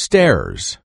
stairs.